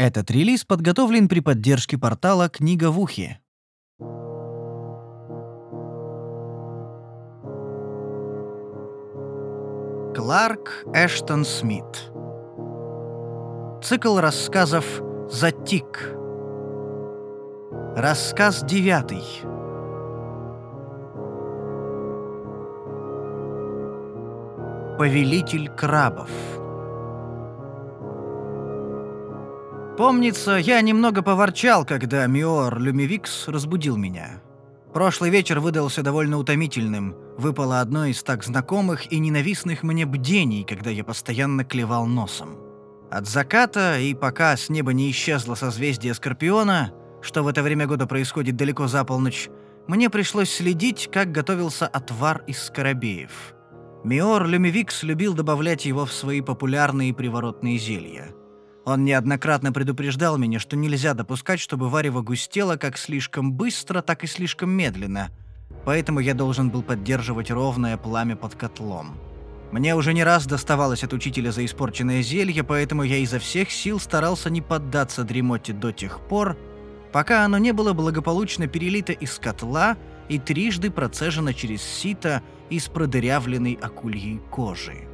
Этот релиз подготовлен при поддержке портала «Книга в ухе». Кларк Эштон Смит. Цикл рассказов «Затик» Рассказ девятый. Повелитель крабов Помнится, я немного поворчал, когда Миор Люмивикс разбудил меня. Прошлый вечер выдался довольно утомительным. Выпало одно из так знакомых и ненавистных мне бдений, когда я постоянно клевал носом. От заката и пока с неба не исчезло созвездие Скорпиона, что в это время года происходит далеко за полночь, мне пришлось следить, как готовился отвар из скоробеев. Миор Люмивикс любил добавлять его в свои популярные приворотные зелья – он неоднократно предупреждал меня, что нельзя допускать, чтобы варево густело как слишком быстро, так и слишком медленно. Поэтому я должен был поддерживать ровное пламя под котлом. Мне уже не раз доставалось от учителя за испорченное зелье, поэтому я изо всех сил старался не поддаться дремоте до тех пор, пока оно не было благополучно перелито из котла и трижды процежено через сито из продырявленной акульей кожи.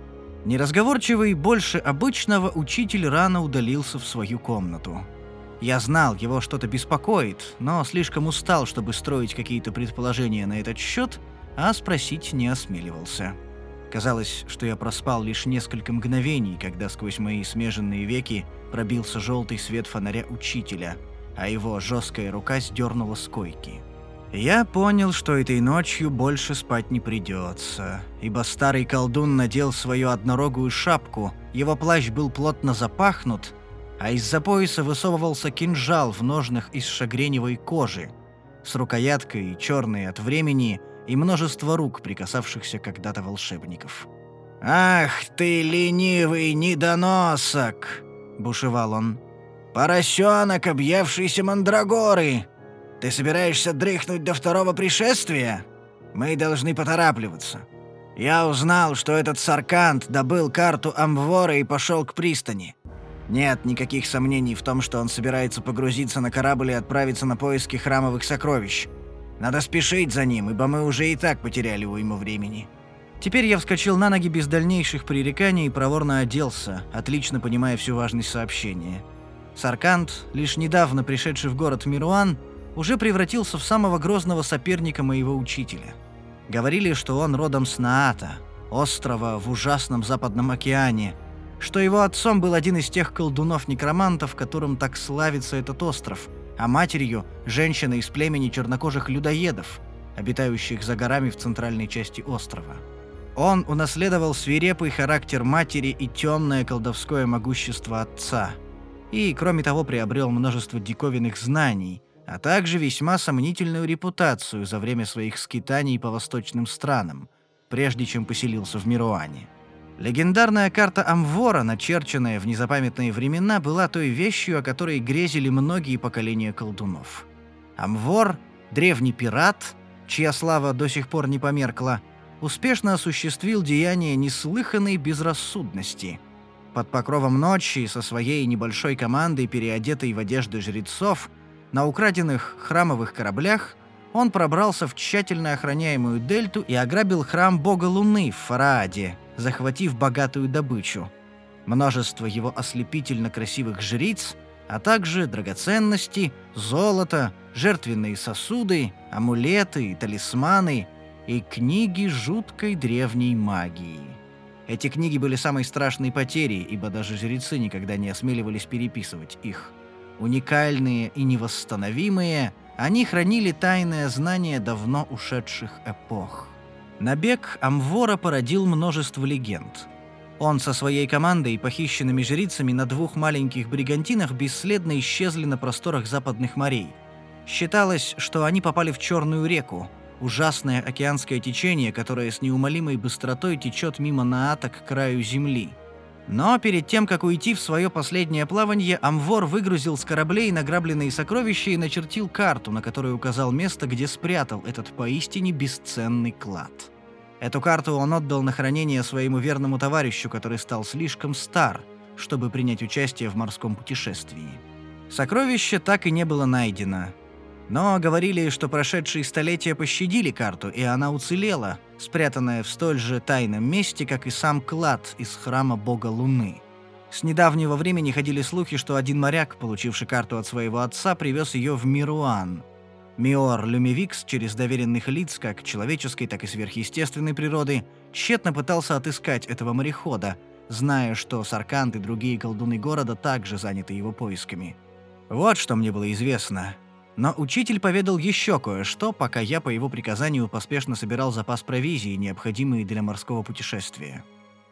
Неразговорчивый больше обычного учитель рано удалился в свою комнату. Я знал, его что-то беспокоит, но слишком устал, чтобы строить какие-то предположения на этот счет, а спросить не осмеливался. Казалось, что я проспал лишь несколько мгновений, когда сквозь мои смеженные веки пробился желтый свет фонаря учителя, а его жесткая рука сдернула с койки. Я понял, что этой ночью больше спать не придется, ибо старый колдун надел свою однорогую шапку, его плащ был плотно запахнут, а из-за пояса высовывался кинжал в ножнах из шагреневой кожи, с рукояткой, черной от времени, и множество рук, прикасавшихся когда-то волшебников. «Ах ты, ленивый недоносок!» — бушевал он. «Поросенок, объевшийся мандрагоры! Ты собираешься дрыхнуть до второго пришествия? Мы должны поторапливаться. Я узнал, что этот Саркант добыл карту Амвора и пошел к пристани. Нет никаких сомнений в том, что он собирается погрузиться на корабль и отправиться на поиски храмовых сокровищ. Надо спешить за ним, ибо мы уже и так потеряли уйму времени. Теперь я вскочил на ноги без дальнейших пререканий и проворно оделся, отлично понимая всю важность сообщения. Саркант, лишь недавно пришедший в город Мируан, уже превратился в самого грозного соперника моего учителя. Говорили, что он родом с Наата, острова в ужасном Западном океане, что его отцом был один из тех колдунов-некромантов, которым так славится этот остров, а матерью – женщина из племени чернокожих людоедов, обитающих за горами в центральной части острова. Он унаследовал свирепый характер матери и темное колдовское могущество отца. И, кроме того, приобрел множество диковинных знаний, а также весьма сомнительную репутацию за время своих скитаний по восточным странам, прежде чем поселился в Мируане. Легендарная карта Амвора, начерченная в незапамятные времена, была той вещью, о которой грезили многие поколения колдунов. Амвор, древний пират, чья слава до сих пор не померкла, успешно осуществил деяние неслыханной безрассудности. Под покровом ночи со своей небольшой командой, переодетой в одежды жрецов, на украденных храмовых кораблях он пробрался в тщательно охраняемую дельту и ограбил храм бога Луны в Фарааде, захватив богатую добычу. Множество его ослепительно красивых жриц, а также драгоценности, золото, жертвенные сосуды, амулеты и талисманы и книги жуткой древней магии. Эти книги были самой страшной потерей, ибо даже жрецы никогда не осмеливались переписывать их. Уникальные и невосстановимые, они хранили тайное знание давно ушедших эпох. Набег Амвора породил множество легенд. Он со своей командой и похищенными жрицами на двух маленьких бригантинах бесследно исчезли на просторах западных морей. Считалось, что они попали в Черную реку, ужасное океанское течение, которое с неумолимой быстротой течет мимо Наата к краю земли – но перед тем, как уйти в свое последнее плавание, Амвор выгрузил с кораблей награбленные сокровища и начертил карту, на которой указал место, где спрятал этот поистине бесценный клад. Эту карту он отдал на хранение своему верному товарищу, который стал слишком стар, чтобы принять участие в морском путешествии. Сокровище так и не было найдено. Но говорили, что прошедшие столетия пощадили карту, и она уцелела, спрятанная в столь же тайном месте, как и сам клад из храма бога Луны. С недавнего времени ходили слухи, что один моряк, получивший карту от своего отца, привез ее в Мируан. Миор Люмивикс через доверенных лиц, как человеческой, так и сверхъестественной природы, тщетно пытался отыскать этого морехода, зная, что Саркант и другие колдуны города также заняты его поисками. Вот что мне было известно. Но учитель поведал еще кое-что, пока я по его приказанию поспешно собирал запас провизии, необходимый для морского путешествия.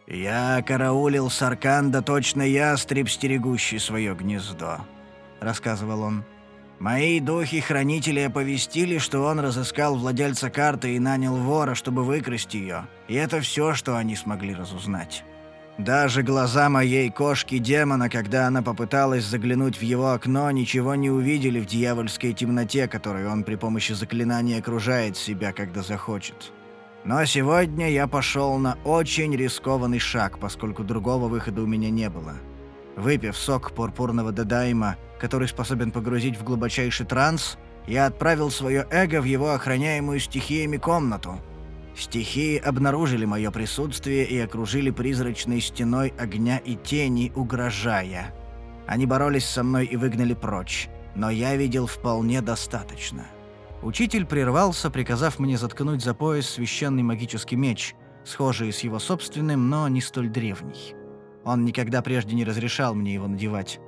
«Я караулил Сарканда точно ястреб, стерегущий свое гнездо», — рассказывал он. «Мои духи-хранители оповестили, что он разыскал владельца карты и нанял вора, чтобы выкрасть ее. И это все, что они смогли разузнать. Даже глаза моей кошки-демона, когда она попыталась заглянуть в его окно, ничего не увидели в дьявольской темноте, которой он при помощи заклинания окружает себя, когда захочет». Но сегодня я пошел на очень рискованный шаг, поскольку другого выхода у меня не было. Выпив сок пурпурного дедайма, который способен погрузить в глубочайший транс, я отправил свое эго в его охраняемую стихиями комнату. Стихии обнаружили мое присутствие и окружили призрачной стеной огня и тени, угрожая. Они боролись со мной и выгнали прочь, но я видел вполне достаточно. Учитель прервался, приказав мне заткнуть за пояс священный магический меч, схожий с его собственным, но не столь древний. Он никогда прежде не разрешал мне его надевать.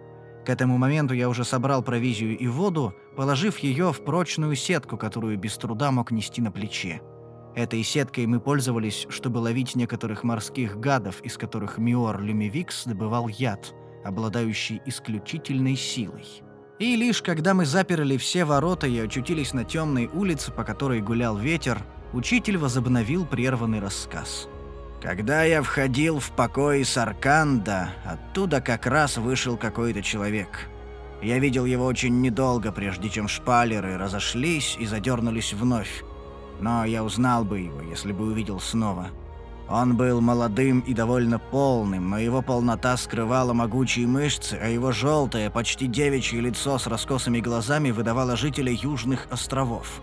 К этому моменту я уже собрал провизию и воду, положив ее в прочную сетку, которую без труда мог нести на плече. Этой сеткой мы пользовались, чтобы ловить некоторых морских гадов, из которых Миор Люмивикс добывал яд, обладающий исключительной силой. И лишь когда мы заперли все ворота и очутились на темной улице, по которой гулял ветер, учитель возобновил прерванный рассказ. «Когда я входил в покой Сарканда, оттуда как раз вышел какой-то человек. Я видел его очень недолго, прежде чем шпалеры разошлись и задернулись вновь. Но я узнал бы его, если бы увидел снова». Он был молодым и довольно полным, но его полнота скрывала могучие мышцы, а его желтое, почти девичье лицо с раскосыми глазами выдавало жителя Южных островов.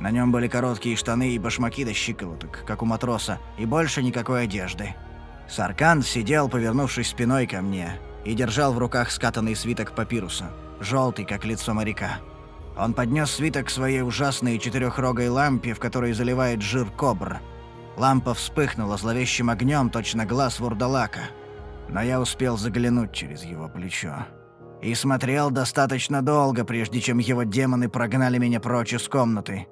На нем были короткие штаны и башмаки до щиколоток, как у матроса, и больше никакой одежды. Саркан сидел, повернувшись спиной ко мне, и держал в руках скатанный свиток папируса, желтый, как лицо моряка. Он поднес свиток к своей ужасной четырехрогой лампе, в которой заливает жир кобр – Лампа вспыхнула зловещим огнем, точно глаз вурдалака. Но я успел заглянуть через его плечо. И смотрел достаточно долго, прежде чем его демоны прогнали меня прочь из комнаты.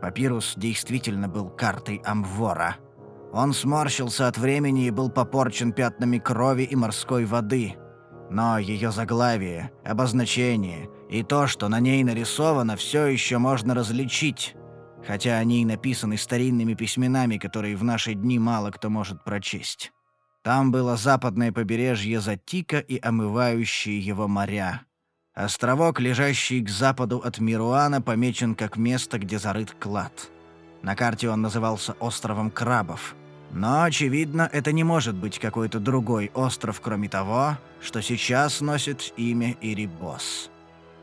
Папирус действительно был картой Амвора. Он сморщился от времени и был попорчен пятнами крови и морской воды. Но ее заглавие, обозначение и то, что на ней нарисовано, все еще можно различить хотя они и написаны старинными письменами, которые в наши дни мало кто может прочесть. Там было западное побережье Затика и омывающие его моря. Островок, лежащий к западу от Мируана, помечен как место, где зарыт клад. На карте он назывался островом Крабов. Но, очевидно, это не может быть какой-то другой остров, кроме того, что сейчас носит имя Ирибос.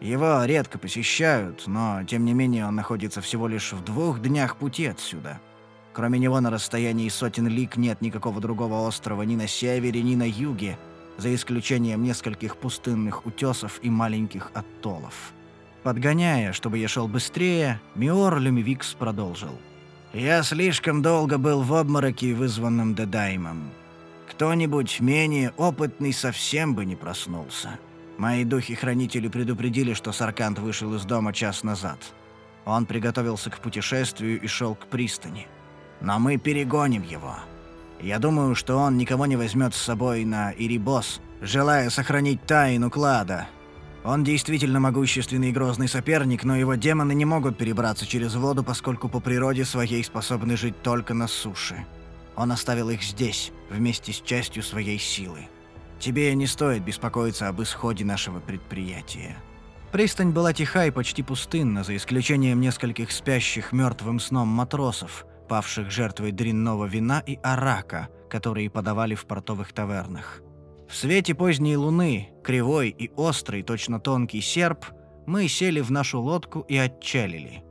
Его редко посещают, но, тем не менее, он находится всего лишь в двух днях пути отсюда. Кроме него на расстоянии сотен лиг нет никакого другого острова ни на севере, ни на юге, за исключением нескольких пустынных утесов и маленьких оттолов. Подгоняя, чтобы я шел быстрее, Миор Люмивикс продолжил. «Я слишком долго был в обмороке, вызванном Дедаймом. Кто-нибудь менее опытный совсем бы не проснулся». Мои духи-хранители предупредили, что Саркант вышел из дома час назад. Он приготовился к путешествию и шел к пристани. Но мы перегоним его. Я думаю, что он никого не возьмет с собой на Ирибос, желая сохранить тайну клада. Он действительно могущественный и грозный соперник, но его демоны не могут перебраться через воду, поскольку по природе своей способны жить только на суше. Он оставил их здесь, вместе с частью своей силы. Тебе не стоит беспокоиться об исходе нашего предприятия. Пристань была тиха и почти пустынна, за исключением нескольких спящих мертвым сном матросов, павших жертвой дрянного вина и арака, которые подавали в портовых тавернах. В свете поздней луны, кривой и острый, точно тонкий серп, мы сели в нашу лодку и отчалили.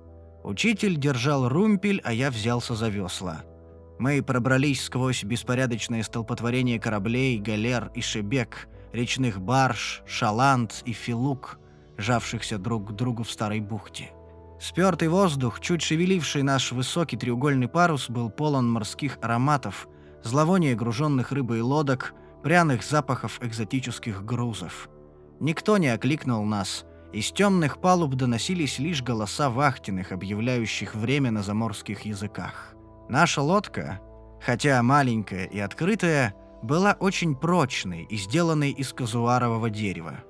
Учитель держал румпель, а я взялся за весла. Мы пробрались сквозь беспорядочное столпотворение кораблей, галер и шебек, речных барж, шаланд и филук, жавшихся друг к другу в старой бухте. Спёртый воздух, чуть шевеливший наш высокий треугольный парус, был полон морских ароматов, зловония груженных рыбой лодок, пряных запахов экзотических грузов. Никто не окликнул нас. Из темных палуб доносились лишь голоса вахтенных, объявляющих время на заморских языках. Наша лодка, хотя маленькая и открытая, была очень прочной и сделанной из казуарового дерева.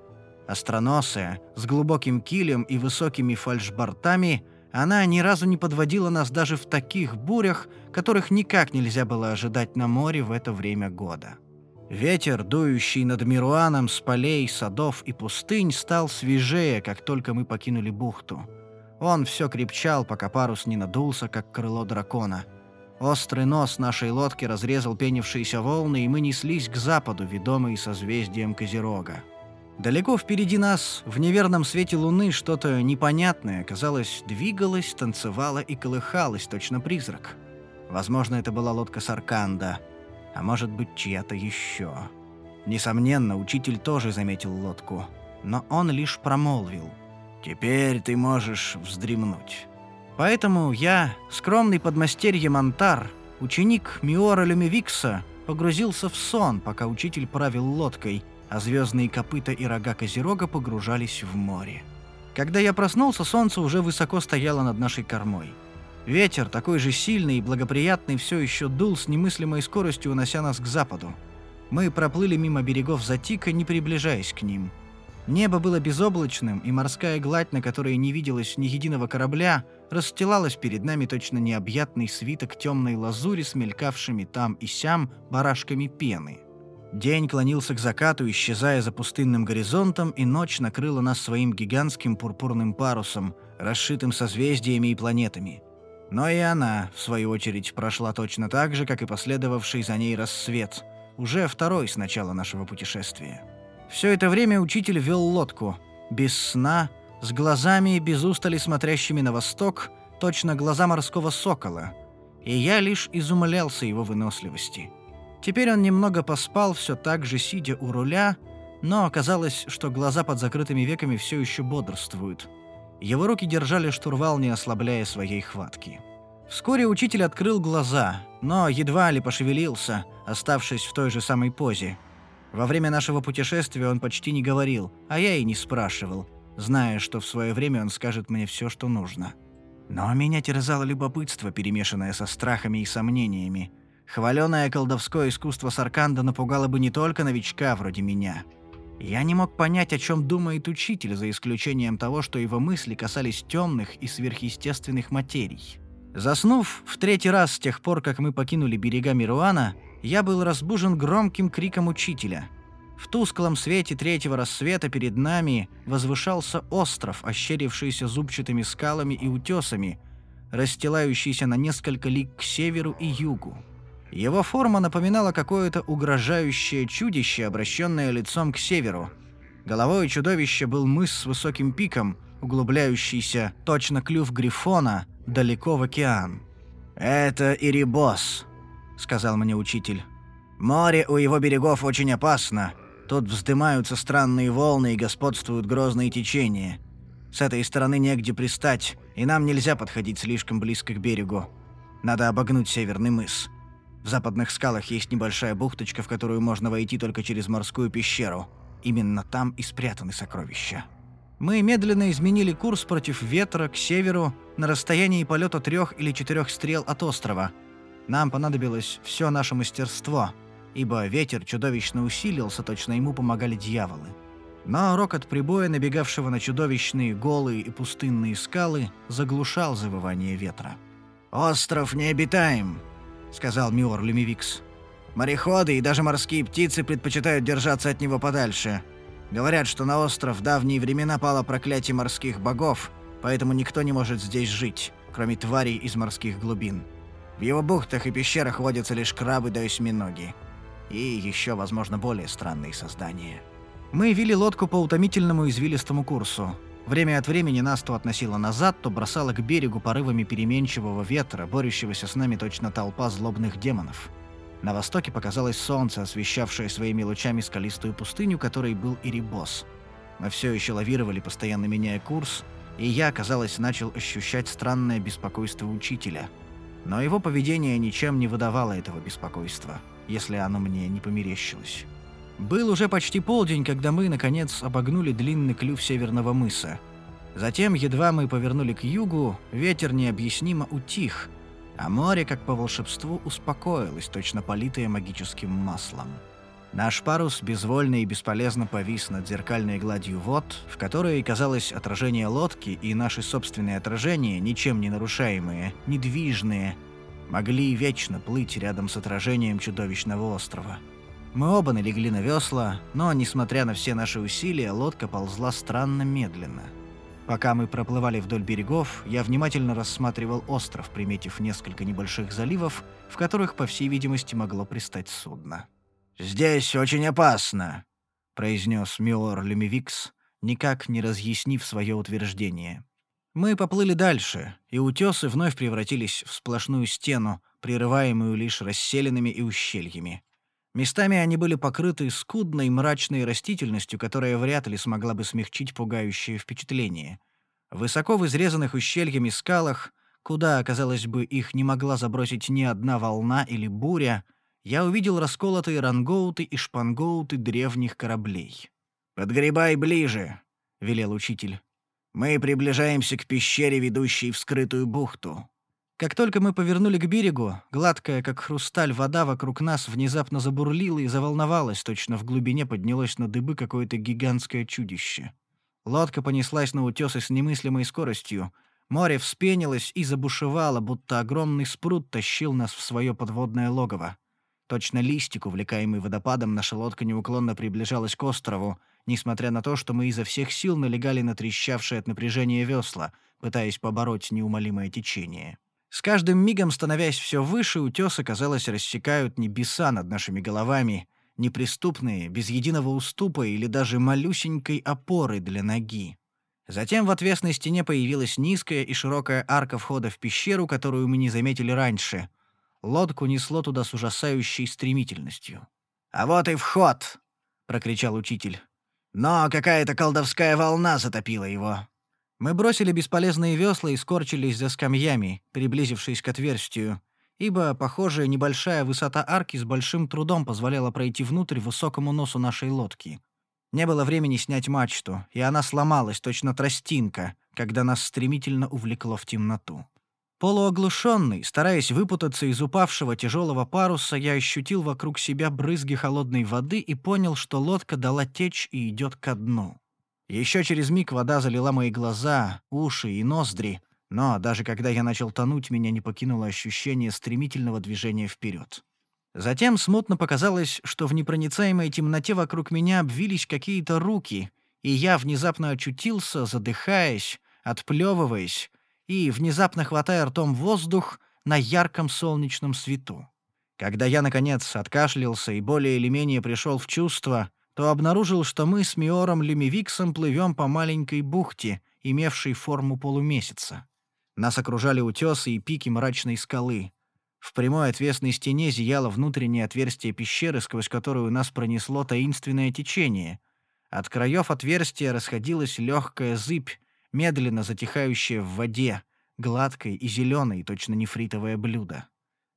Остроносая, с глубоким килем и высокими фальшбортами, она ни разу не подводила нас даже в таких бурях, которых никак нельзя было ожидать на море в это время года. Ветер, дующий над Мируаном с полей, садов и пустынь, стал свежее, как только мы покинули бухту. Он все крепчал, пока парус не надулся, как крыло дракона. Острый нос нашей лодки разрезал пенившиеся волны, и мы неслись к западу, ведомые созвездием Козерога. Далеко впереди нас, в неверном свете луны, что-то непонятное, казалось, двигалось, танцевало и колыхалось, точно призрак. Возможно, это была лодка Сарканда — а может быть чья-то еще. Несомненно, учитель тоже заметил лодку, но он лишь промолвил. «Теперь ты можешь вздремнуть». Поэтому я, скромный подмастерье Монтар, ученик Миора Люмевикса, погрузился в сон, пока учитель правил лодкой, а звездные копыта и рога Козерога погружались в море. Когда я проснулся, солнце уже высоко стояло над нашей кормой. Ветер, такой же сильный и благоприятный, все еще дул с немыслимой скоростью, унося нас к западу. Мы проплыли мимо берегов Затика, не приближаясь к ним. Небо было безоблачным, и морская гладь, на которой не виделось ни единого корабля, расстилалась перед нами точно необъятный свиток темной лазури с мелькавшими там и сям барашками пены. День клонился к закату, исчезая за пустынным горизонтом, и ночь накрыла нас своим гигантским пурпурным парусом, расшитым созвездиями и планетами. Но и она, в свою очередь, прошла точно так же, как и последовавший за ней рассвет, уже второй с начала нашего путешествия. Все это время учитель вел лодку, без сна, с глазами, без устали смотрящими на восток, точно глаза морского сокола, и я лишь изумлялся его выносливости. Теперь он немного поспал, все так же сидя у руля, но оказалось, что глаза под закрытыми веками все еще бодрствуют – его руки держали штурвал, не ослабляя своей хватки. Вскоре учитель открыл глаза, но едва ли пошевелился, оставшись в той же самой позе. Во время нашего путешествия он почти не говорил, а я и не спрашивал, зная, что в свое время он скажет мне все, что нужно. Но меня терзало любопытство, перемешанное со страхами и сомнениями. Хваленое колдовское искусство Сарканда напугало бы не только новичка вроде меня — я не мог понять, о чем думает учитель, за исключением того, что его мысли касались темных и сверхъестественных материй. Заснув в третий раз с тех пор, как мы покинули берега Мируана, я был разбужен громким криком учителя. В тусклом свете третьего рассвета перед нами возвышался остров, ощерившийся зубчатыми скалами и утесами, расстилающийся на несколько лиг к северу и югу. Его форма напоминала какое-то угрожающее чудище, обращенное лицом к северу. Головой чудовища был мыс с высоким пиком, углубляющийся, точно клюв грифона, далеко в океан. «Это Ирибос», — сказал мне учитель. «Море у его берегов очень опасно. Тут вздымаются странные волны и господствуют грозные течения. С этой стороны негде пристать, и нам нельзя подходить слишком близко к берегу. Надо обогнуть северный мыс». В западных скалах есть небольшая бухточка, в которую можно войти только через морскую пещеру. Именно там и спрятаны сокровища. Мы медленно изменили курс против ветра к северу на расстоянии полета трех или четырех стрел от острова. Нам понадобилось все наше мастерство, ибо ветер чудовищно усилился, точно ему помогали дьяволы. Но рокот прибоя, набегавшего на чудовищные голые и пустынные скалы, заглушал завывание ветра. «Остров необитаем», — сказал Миор Люмивикс. «Мореходы и даже морские птицы предпочитают держаться от него подальше. Говорят, что на остров в давние времена пало проклятие морских богов, поэтому никто не может здесь жить, кроме тварей из морских глубин. В его бухтах и пещерах водятся лишь крабы да осьминоги. и еще, возможно, более странные создания. Мы вели лодку по утомительному извилистому курсу. Время от времени нас то относило назад, то бросало к берегу порывами переменчивого ветра, борющегося с нами точно толпа злобных демонов. На востоке показалось солнце, освещавшее своими лучами скалистую пустыню, которой был Ирибос. Мы все еще лавировали, постоянно меняя курс, и я, казалось, начал ощущать странное беспокойство учителя. Но его поведение ничем не выдавало этого беспокойства, если оно мне не померещилось. Был уже почти полдень, когда мы, наконец, обогнули длинный клюв северного мыса. Затем, едва мы повернули к югу, ветер необъяснимо утих, а море, как по волшебству, успокоилось, точно политое магическим маслом. Наш парус безвольно и бесполезно повис над зеркальной гладью вод, в которой, казалось, отражение лодки и наши собственные отражения, ничем не нарушаемые, недвижные, могли вечно плыть рядом с отражением чудовищного острова. Мы оба налегли на весла, но, несмотря на все наши усилия, лодка ползла странно медленно. Пока мы проплывали вдоль берегов, я внимательно рассматривал остров, приметив несколько небольших заливов, в которых, по всей видимости, могло пристать судно. «Здесь очень опасно», — произнес Миор Люмивикс, никак не разъяснив свое утверждение. Мы поплыли дальше, и утесы вновь превратились в сплошную стену, прерываемую лишь расселенными и ущельями. Местами они были покрыты скудной мрачной растительностью, которая вряд ли смогла бы смягчить пугающее впечатление. Высоко в изрезанных ущельями скалах, куда, казалось бы, их не могла забросить ни одна волна или буря, я увидел расколотые рангоуты и шпангоуты древних кораблей. «Подгребай ближе», — велел учитель. «Мы приближаемся к пещере, ведущей в скрытую бухту. Как только мы повернули к берегу, гладкая, как хрусталь, вода вокруг нас внезапно забурлила и заволновалась, точно в глубине поднялось на дыбы какое-то гигантское чудище. Лодка понеслась на утёсы с немыслимой скоростью. Море вспенилось и забушевало, будто огромный спрут тащил нас в свое подводное логово. Точно листик, увлекаемый водопадом, наша лодка неуклонно приближалась к острову, несмотря на то, что мы изо всех сил налегали на трещавшие от напряжения весла, пытаясь побороть неумолимое течение. С каждым мигом, становясь все выше, утесы, казалось, рассекают небеса над нашими головами, неприступные, без единого уступа или даже малюсенькой опоры для ноги. Затем в отвесной стене появилась низкая и широкая арка входа в пещеру, которую мы не заметили раньше. Лодку несло туда с ужасающей стремительностью. «А вот и вход!» — прокричал учитель. «Но какая-то колдовская волна затопила его. Мы бросили бесполезные весла и скорчились за скамьями, приблизившись к отверстию, ибо, похоже, небольшая высота арки с большим трудом позволяла пройти внутрь высокому носу нашей лодки. Не было времени снять мачту, и она сломалась, точно тростинка, когда нас стремительно увлекло в темноту. Полуоглушенный, стараясь выпутаться из упавшего тяжелого паруса, я ощутил вокруг себя брызги холодной воды и понял, что лодка дала течь и идет ко дну. Еще через миг вода залила мои глаза, уши и ноздри, но даже когда я начал тонуть, меня не покинуло ощущение стремительного движения вперед. Затем смутно показалось, что в непроницаемой темноте вокруг меня обвились какие-то руки, и я внезапно очутился, задыхаясь, отплевываясь и, внезапно хватая ртом воздух, на ярком солнечном свету. Когда я, наконец, откашлялся и более или менее пришел в чувство, то обнаружил, что мы с Миором Люмивиксом плывем по маленькой бухте, имевшей форму полумесяца. Нас окружали утесы и пики мрачной скалы. В прямой отвесной стене зияло внутреннее отверстие пещеры, сквозь которую нас пронесло таинственное течение. От краев отверстия расходилась легкая зыбь, медленно затихающая в воде, гладкой и зеленой, точно нефритовое блюдо.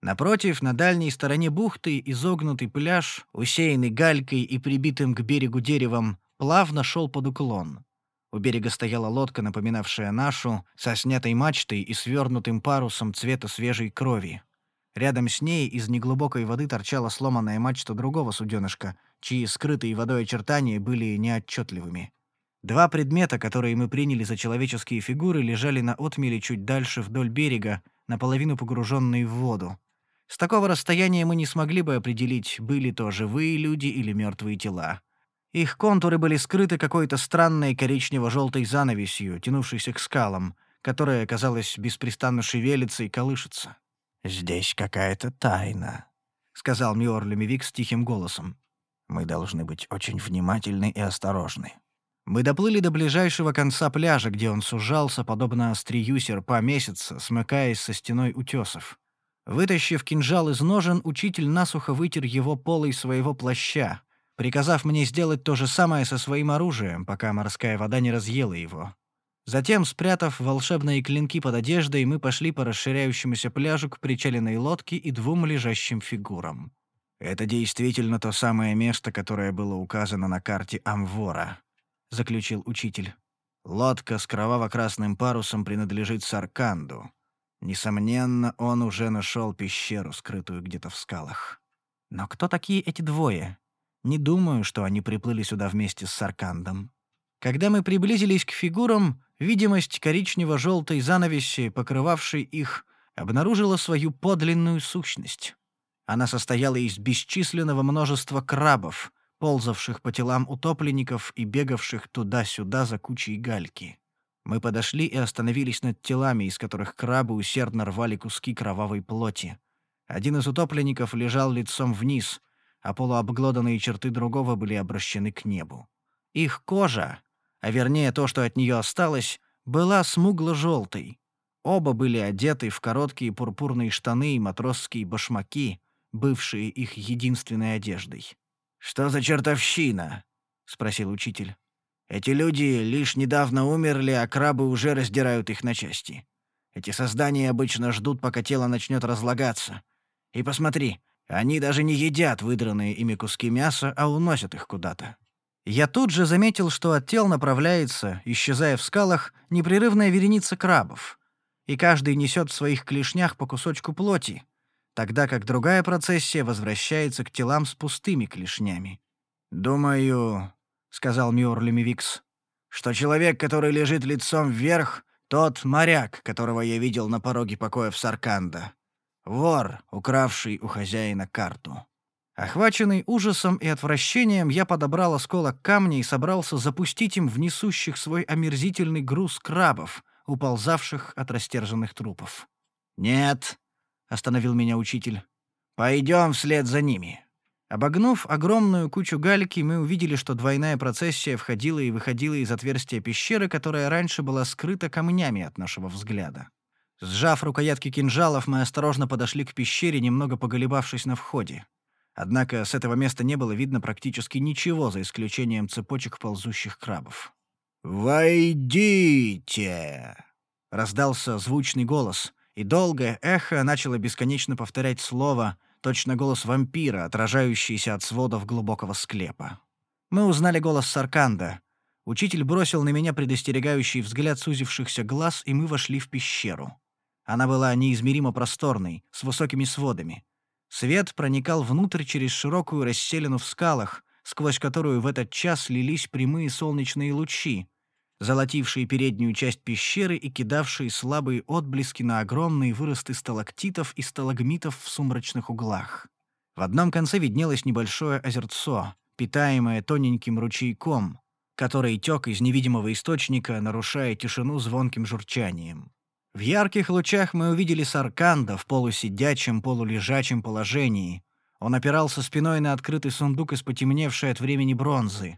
Напротив, на дальней стороне бухты, изогнутый пляж, усеянный галькой и прибитым к берегу деревом, плавно шел под уклон. У берега стояла лодка, напоминавшая нашу, со снятой мачтой и свернутым парусом цвета свежей крови. Рядом с ней из неглубокой воды торчала сломанная мачта другого суденышка, чьи скрытые водой очертания были неотчетливыми. Два предмета, которые мы приняли за человеческие фигуры, лежали на отмеле чуть дальше вдоль берега, наполовину погруженные в воду. С такого расстояния мы не смогли бы определить, были то живые люди или мертвые тела. Их контуры были скрыты какой-то странной коричнево-желтой занавесью, тянувшейся к скалам, которая, казалось, беспрестанно шевелится и колышется. «Здесь какая-то тайна», — сказал Миор Люмевик с тихим голосом. «Мы должны быть очень внимательны и осторожны». Мы доплыли до ближайшего конца пляжа, где он сужался, подобно острию серпа месяца, смыкаясь со стеной утесов. Вытащив кинжал из ножен, учитель насухо вытер его полой своего плаща, приказав мне сделать то же самое со своим оружием, пока морская вода не разъела его. Затем, спрятав волшебные клинки под одеждой, мы пошли по расширяющемуся пляжу к причаленной лодке и двум лежащим фигурам. «Это действительно то самое место, которое было указано на карте Амвора», — заключил учитель. «Лодка с кроваво-красным парусом принадлежит Сарканду. Несомненно, он уже нашел пещеру, скрытую где-то в скалах. Но кто такие эти двое? Не думаю, что они приплыли сюда вместе с Саркандом. Когда мы приблизились к фигурам, видимость коричнево-желтой занавеси, покрывавшей их, обнаружила свою подлинную сущность. Она состояла из бесчисленного множества крабов, ползавших по телам утопленников и бегавших туда-сюда за кучей гальки. Мы подошли и остановились над телами, из которых крабы усердно рвали куски кровавой плоти. Один из утопленников лежал лицом вниз, а полуобглоданные черты другого были обращены к небу. Их кожа, а вернее то, что от нее осталось, была смугло-желтой. Оба были одеты в короткие пурпурные штаны и матросские башмаки, бывшие их единственной одеждой. «Что за чертовщина?» — спросил учитель. Эти люди лишь недавно умерли, а крабы уже раздирают их на части. Эти создания обычно ждут, пока тело начнет разлагаться. И посмотри, они даже не едят выдранные ими куски мяса, а уносят их куда-то. Я тут же заметил, что от тел направляется, исчезая в скалах, непрерывная вереница крабов. И каждый несет в своих клешнях по кусочку плоти, тогда как другая процессия возвращается к телам с пустыми клешнями. «Думаю, сказал Миор Люмивикс, что человек, который лежит лицом вверх, тот моряк, которого я видел на пороге покоя в Сарканда. Вор, укравший у хозяина карту. Охваченный ужасом и отвращением, я подобрал осколок камня и собрался запустить им в несущих свой омерзительный груз крабов, уползавших от растерженных трупов. «Нет», — остановил меня учитель, — «пойдем вслед за ними». Обогнув огромную кучу гальки, мы увидели, что двойная процессия входила и выходила из отверстия пещеры, которая раньше была скрыта камнями от нашего взгляда. Сжав рукоятки кинжалов, мы осторожно подошли к пещере, немного поголебавшись на входе. Однако с этого места не было видно практически ничего, за исключением цепочек ползущих крабов. «Войдите!» — раздался звучный голос, и долгое эхо начало бесконечно повторять слово — точно голос вампира, отражающийся от сводов глубокого склепа. Мы узнали голос Сарканда. Учитель бросил на меня предостерегающий взгляд сузившихся глаз, и мы вошли в пещеру. Она была неизмеримо просторной, с высокими сводами. Свет проникал внутрь через широкую расселину в скалах, сквозь которую в этот час лились прямые солнечные лучи, золотившие переднюю часть пещеры и кидавшие слабые отблески на огромные выросты сталактитов и сталагмитов в сумрачных углах. В одном конце виднелось небольшое озерцо, питаемое тоненьким ручейком, который тек из невидимого источника, нарушая тишину звонким журчанием. В ярких лучах мы увидели Сарканда в полусидячем, полулежачем положении. Он опирался спиной на открытый сундук из потемневшей от времени бронзы.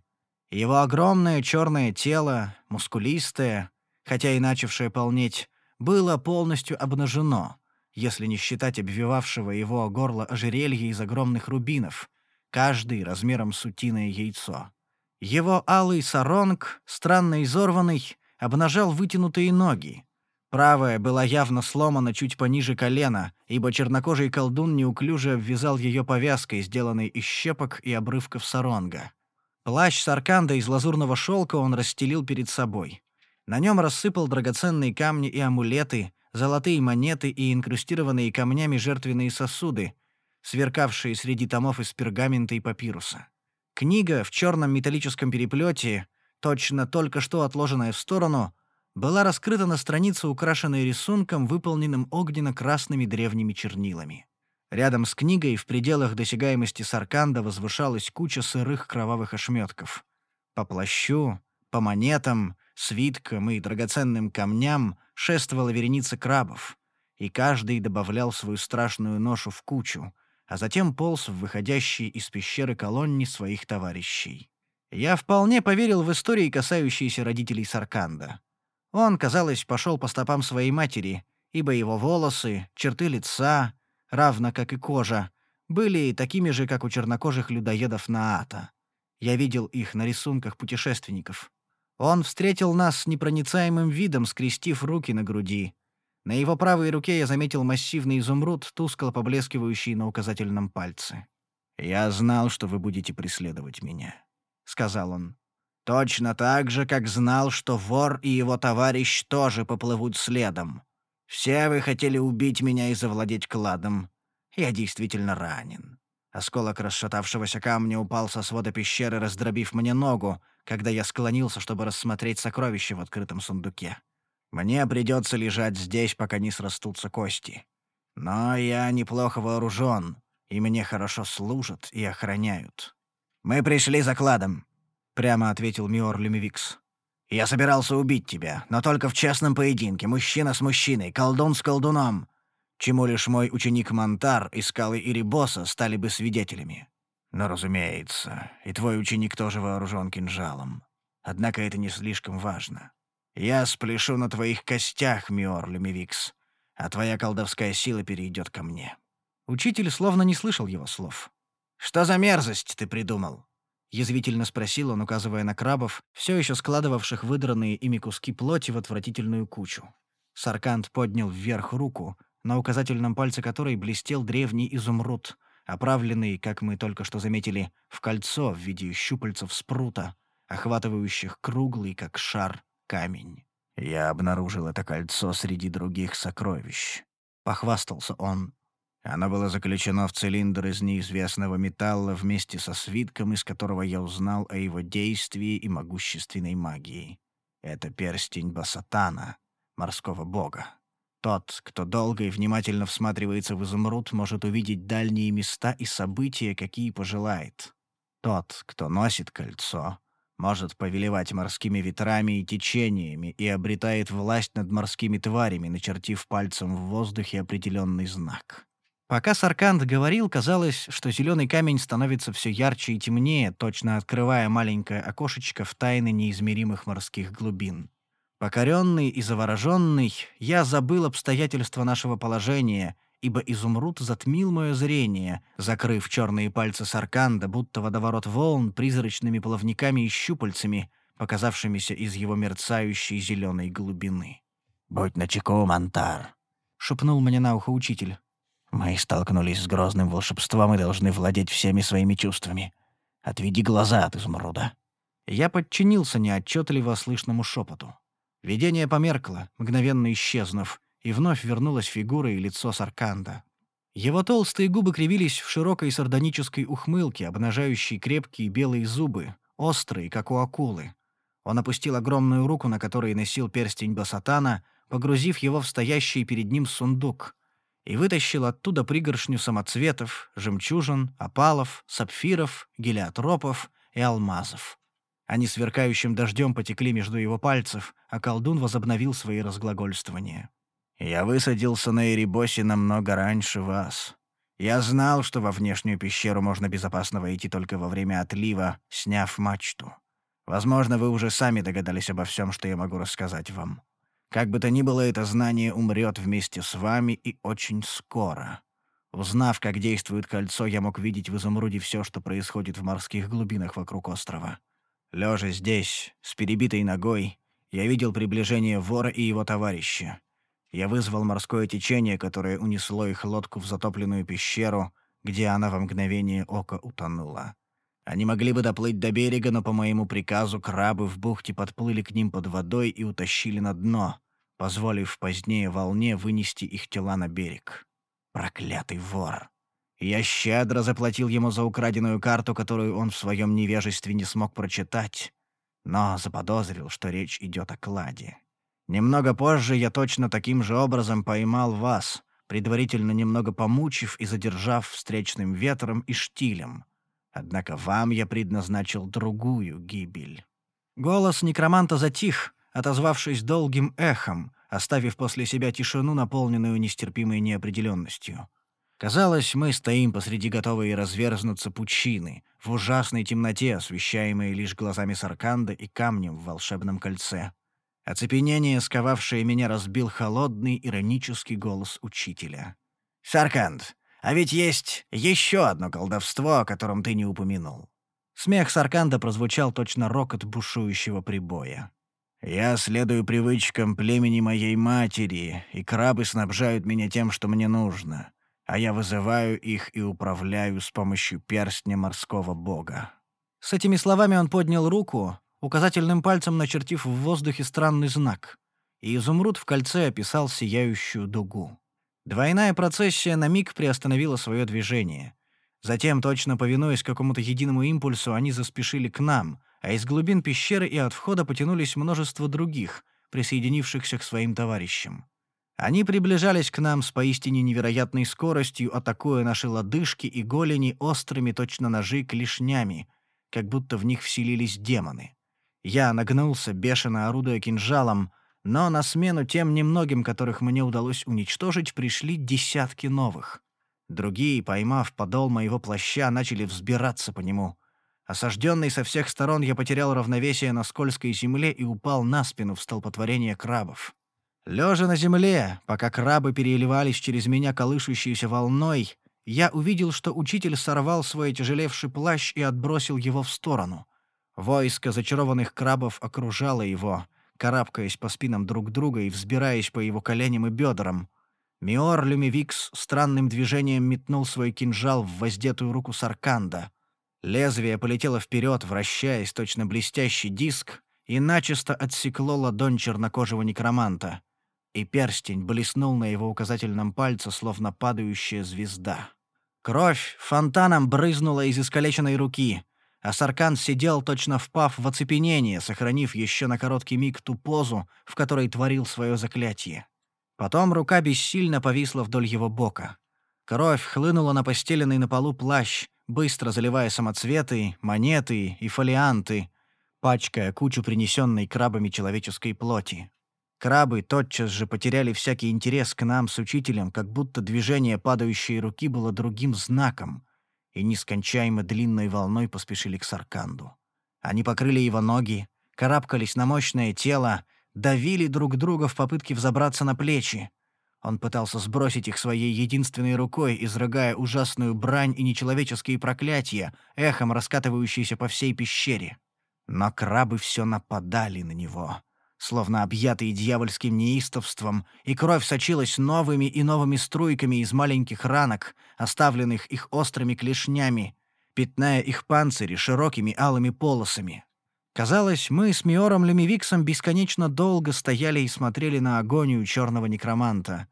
Его огромное черное тело, мускулистое, хотя и начавшее полнеть, было полностью обнажено, если не считать обвивавшего его горло ожерелья из огромных рубинов, каждый размером с утиное яйцо. Его алый саронг, странно изорванный, обнажал вытянутые ноги. Правая была явно сломана чуть пониже колена, ибо чернокожий колдун неуклюже обвязал ее повязкой, сделанной из щепок и обрывков саронга. Плащ Сарканда из лазурного шелка он расстелил перед собой. На нем рассыпал драгоценные камни и амулеты, золотые монеты и инкрустированные камнями жертвенные сосуды, сверкавшие среди томов из пергамента и папируса. Книга в черном металлическом переплете, точно только что отложенная в сторону, была раскрыта на странице, украшенной рисунком, выполненным огненно-красными древними чернилами. Рядом с книгой в пределах досягаемости Сарканда возвышалась куча сырых кровавых ошметков. По плащу, по монетам, свиткам и драгоценным камням шествовала вереница крабов, и каждый добавлял свою страшную ношу в кучу, а затем полз в выходящие из пещеры колонни своих товарищей. Я вполне поверил в истории, касающиеся родителей Сарканда. Он, казалось, пошел по стопам своей матери, ибо его волосы, черты лица, равно как и кожа, были такими же, как у чернокожих людоедов Наата. Я видел их на рисунках путешественников. Он встретил нас с непроницаемым видом, скрестив руки на груди. На его правой руке я заметил массивный изумруд, тускло поблескивающий на указательном пальце. «Я знал, что вы будете преследовать меня», — сказал он. «Точно так же, как знал, что вор и его товарищ тоже поплывут следом. Все вы хотели убить меня и завладеть кладом. Я действительно ранен. Осколок расшатавшегося камня упал со свода пещеры, раздробив мне ногу, когда я склонился, чтобы рассмотреть сокровище в открытом сундуке. Мне придется лежать здесь, пока не срастутся кости. Но я неплохо вооружен, и мне хорошо служат и охраняют. «Мы пришли за кладом», — прямо ответил Миор Люмивикс. «Я собирался убить тебя, но только в честном поединке, мужчина с мужчиной, колдун с колдуном чему лишь мой ученик Монтар и скалы Ирибоса стали бы свидетелями. Но, разумеется, и твой ученик тоже вооружен кинжалом. Однако это не слишком важно. Я спляшу на твоих костях, Миор Люмивикс, а твоя колдовская сила перейдет ко мне». Учитель словно не слышал его слов. «Что за мерзость ты придумал?» — язвительно спросил он, указывая на крабов, все еще складывавших выдранные ими куски плоти в отвратительную кучу. Саркант поднял вверх руку, на указательном пальце которой блестел древний изумруд, оправленный, как мы только что заметили, в кольцо в виде щупальцев спрута, охватывающих круглый, как шар, камень. «Я обнаружил это кольцо среди других сокровищ», — похвастался он. Оно было заключено в цилиндр из неизвестного металла вместе со свитком, из которого я узнал о его действии и могущественной магии. Это перстень Басатана, морского бога. Тот, кто долго и внимательно всматривается в изумруд, может увидеть дальние места и события, какие пожелает. Тот, кто носит кольцо, может повелевать морскими ветрами и течениями и обретает власть над морскими тварями, начертив пальцем в воздухе определенный знак. Пока Саркант говорил, казалось, что зеленый камень становится все ярче и темнее, точно открывая маленькое окошечко в тайны неизмеримых морских глубин. Покоренный и завороженный, я забыл обстоятельства нашего положения, ибо изумруд затмил мое зрение, закрыв черные пальцы Сарканда, будто водоворот волн призрачными плавниками и щупальцами, показавшимися из его мерцающей зеленой глубины. «Будь начеку, Монтар», — шепнул мне на ухо учитель. «Мы столкнулись с грозным волшебством и должны владеть всеми своими чувствами. Отведи глаза от изумруда». Я подчинился неотчетливо слышному шепоту. Видение померкло, мгновенно исчезнув, и вновь вернулась фигура и лицо Сарканда. Его толстые губы кривились в широкой сардонической ухмылке, обнажающей крепкие белые зубы, острые, как у акулы. Он опустил огромную руку, на которой носил перстень Басатана, погрузив его в стоящий перед ним сундук, и вытащил оттуда пригоршню самоцветов, жемчужин, опалов, сапфиров, гелиотропов и алмазов. Они сверкающим дождем потекли между его пальцев, а колдун возобновил свои разглагольствования. «Я высадился на Эребосе намного раньше вас. Я знал, что во внешнюю пещеру можно безопасно войти только во время отлива, сняв мачту. Возможно, вы уже сами догадались обо всем, что я могу рассказать вам. Как бы то ни было, это знание умрет вместе с вами и очень скоро. Узнав, как действует кольцо, я мог видеть в изумруде все, что происходит в морских глубинах вокруг острова. Лежа здесь, с перебитой ногой, я видел приближение вора и его товарища. Я вызвал морское течение, которое унесло их лодку в затопленную пещеру, где она во мгновение ока утонула. Они могли бы доплыть до берега, но по моему приказу крабы в бухте подплыли к ним под водой и утащили на дно, позволив позднее волне вынести их тела на берег. Проклятый вор! Я щедро заплатил ему за украденную карту, которую он в своем невежестве не смог прочитать, но заподозрил, что речь идет о кладе. Немного позже я точно таким же образом поймал вас, предварительно немного помучив и задержав встречным ветром и штилем. Однако вам я предназначил другую гибель». Голос некроманта затих, отозвавшись долгим эхом, оставив после себя тишину, наполненную нестерпимой неопределенностью. Казалось, мы стоим посреди готовой разверзнуться пучины, в ужасной темноте, освещаемой лишь глазами Сарканда и камнем в волшебном кольце. Оцепенение, сковавшее меня, разбил холодный, иронический голос учителя. «Сарканд, а ведь есть еще одно колдовство, о котором ты не упомянул». Смех Сарканда прозвучал точно рокот бушующего прибоя. «Я следую привычкам племени моей матери, и крабы снабжают меня тем, что мне нужно а я вызываю их и управляю с помощью перстня морского бога». С этими словами он поднял руку, указательным пальцем начертив в воздухе странный знак, и изумруд в кольце описал сияющую дугу. Двойная процессия на миг приостановила свое движение. Затем, точно повинуясь какому-то единому импульсу, они заспешили к нам, а из глубин пещеры и от входа потянулись множество других, присоединившихся к своим товарищам. Они приближались к нам с поистине невероятной скоростью, атакуя наши лодыжки и голени острыми точно ножи клешнями, как будто в них вселились демоны. Я нагнулся, бешено орудуя кинжалом, но на смену тем немногим, которых мне удалось уничтожить, пришли десятки новых. Другие, поймав подол моего плаща, начали взбираться по нему. Осажденный со всех сторон, я потерял равновесие на скользкой земле и упал на спину в столпотворение крабов. Лежа на земле, пока крабы переливались через меня колышущейся волной, я увидел, что учитель сорвал свой тяжелевший плащ и отбросил его в сторону. Войско зачарованных крабов окружало его, карабкаясь по спинам друг друга и взбираясь по его коленям и бедрам. Миор Люмивикс странным движением метнул свой кинжал в воздетую руку Сарканда. Лезвие полетело вперед, вращаясь, точно блестящий диск, и начисто отсекло ладонь чернокожего некроманта и перстень блеснул на его указательном пальце, словно падающая звезда. Кровь фонтаном брызнула из искалеченной руки, а Саркан сидел, точно впав в оцепенение, сохранив еще на короткий миг ту позу, в которой творил свое заклятие. Потом рука бессильно повисла вдоль его бока. Кровь хлынула на постеленный на полу плащ, быстро заливая самоцветы, монеты и фолианты, пачкая кучу принесенной крабами человеческой плоти. Крабы тотчас же потеряли всякий интерес к нам с учителем, как будто движение падающей руки было другим знаком, и нескончаемо длинной волной поспешили к Сарканду. Они покрыли его ноги, карабкались на мощное тело, давили друг друга в попытке взобраться на плечи. Он пытался сбросить их своей единственной рукой, изрыгая ужасную брань и нечеловеческие проклятия, эхом раскатывающиеся по всей пещере. Но крабы все нападали на него словно объятые дьявольским неистовством, и кровь сочилась новыми и новыми струйками из маленьких ранок, оставленных их острыми клешнями, пятная их панцири широкими алыми полосами. Казалось, мы с Миором Лемивиксом бесконечно долго стояли и смотрели на агонию черного некроманта.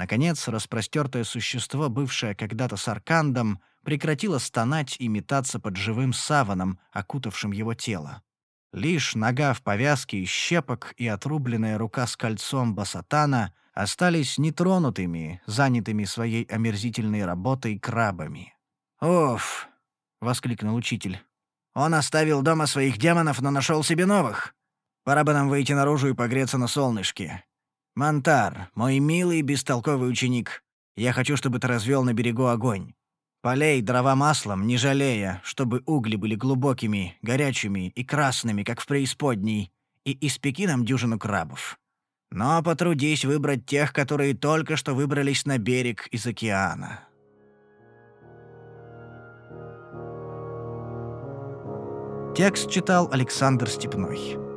Наконец, распростертое существо, бывшее когда-то саркандом, прекратило стонать и метаться под живым саваном, окутавшим его тело. Лишь нога в повязке из щепок и отрубленная рука с кольцом басатана остались нетронутыми, занятыми своей омерзительной работой крабами. «Уф!» — воскликнул учитель. «Он оставил дома своих демонов, но нашел себе новых. Пора бы нам выйти наружу и погреться на солнышке. Монтар, мой милый бестолковый ученик, я хочу, чтобы ты развел на берегу огонь. Полей дрова маслом, не жалея, чтобы угли были глубокими, горячими и красными, как в преисподней, и испеки нам дюжину крабов. Но потрудись выбрать тех, которые только что выбрались на берег из океана». Текст читал Александр Степной.